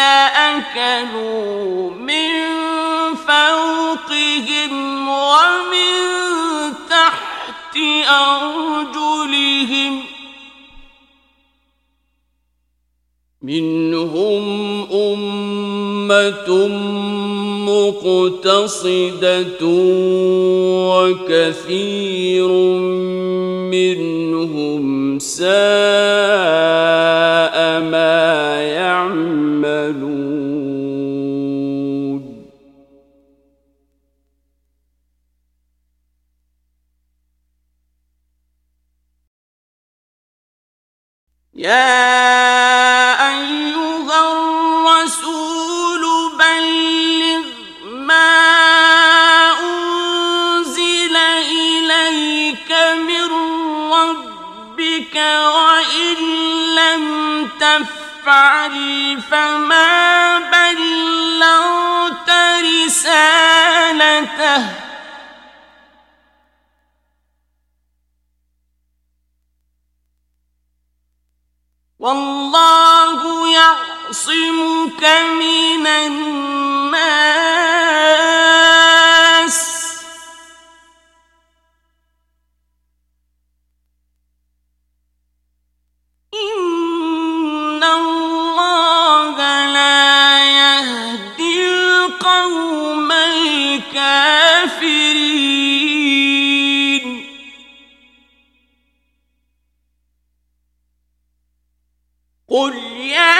لأكلوا من فوقهم ومن تحت أرجلهم منهم أمة مقتصدة وكثير منهم سائر تفعل فما بلغت رسالته. والله يعصمك من الناس. قل يا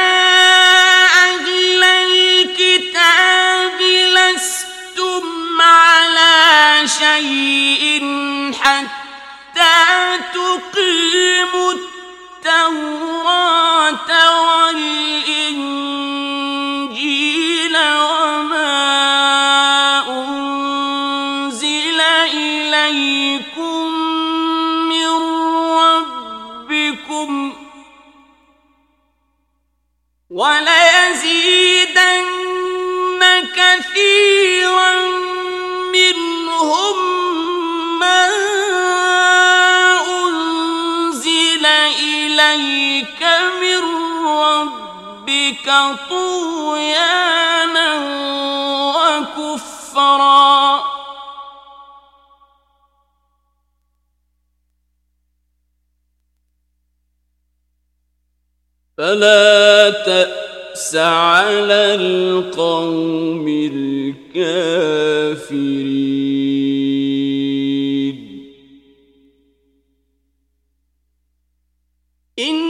أهل الكتاب لستم على شيء حتى تقيموا التوراة والإنجيل وما أنزل إليكم وَلَيَزِيدَنَّ كَثِيرًا مِّنْهُمْ أُنزِلَ إِلَيْكَ مِن رَّبِّكَ طُغْيَانًا وَكُفْرًا فلا تأس على القوم الكافرين. إن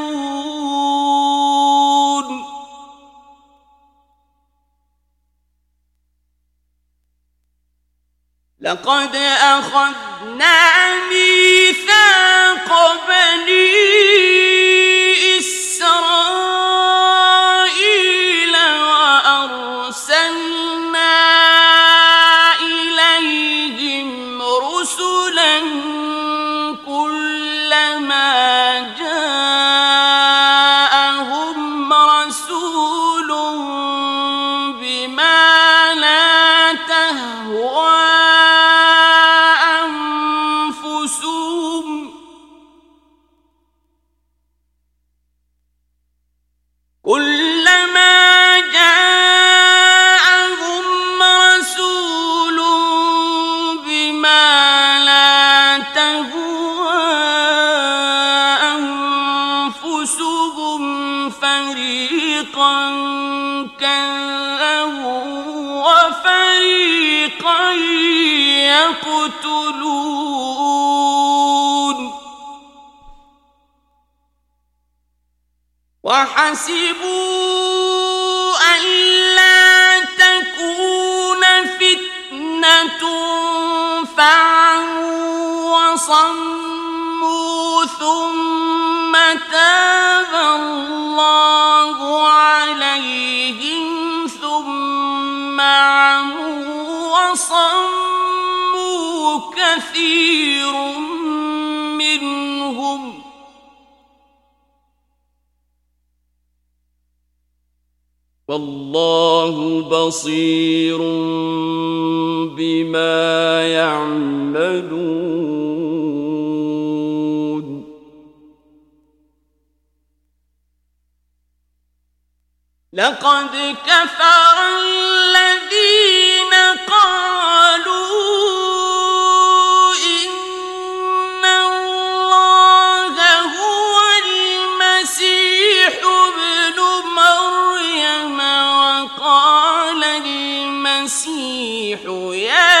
لقد أخذنا ميثاق بني فريقا كذبوا وفريقا يقتلون. وحسبوا ألا تكون فتنة فعوا وصموا ثم تاب الله. عليهم ثم عموا وصموا كثير منهم. والله بصير بما يعملون. لقد كفر الذين قالوا إن الله هو المسيح ابن مريم وقال المسيح يا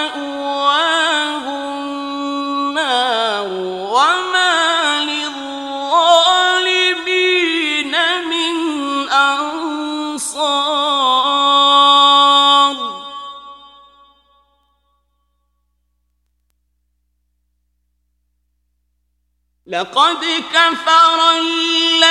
لقد كفر الذين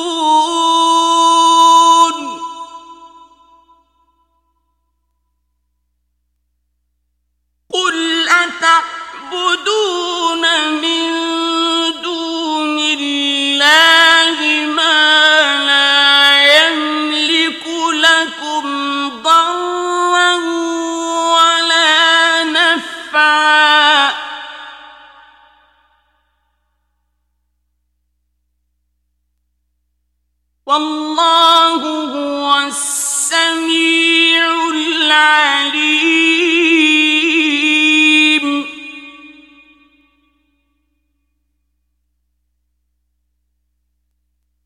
والله هو السميع العليم.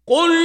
قل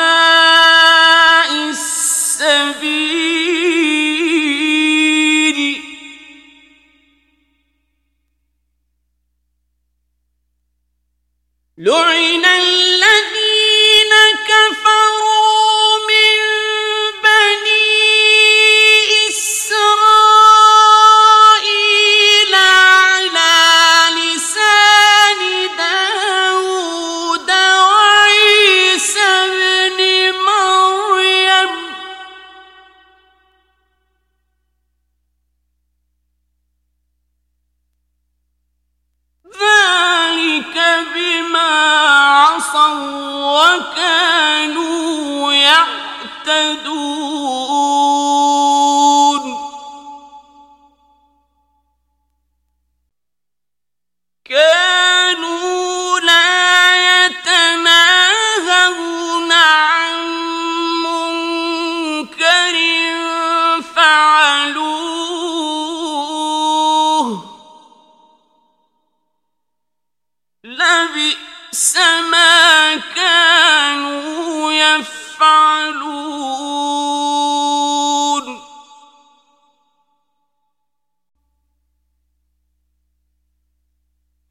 لو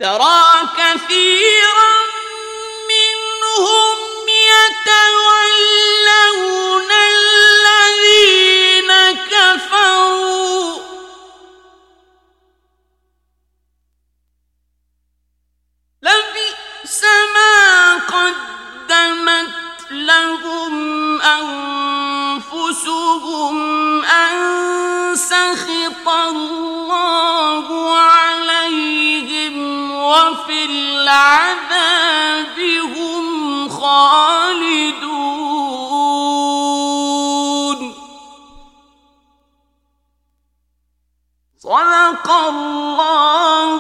ترى كثيرا منهم يتولون الذين كفروا. لبئس ما قدمت لهم أنفسهم أن سخط الله العذاب هم خالدون. صدق الله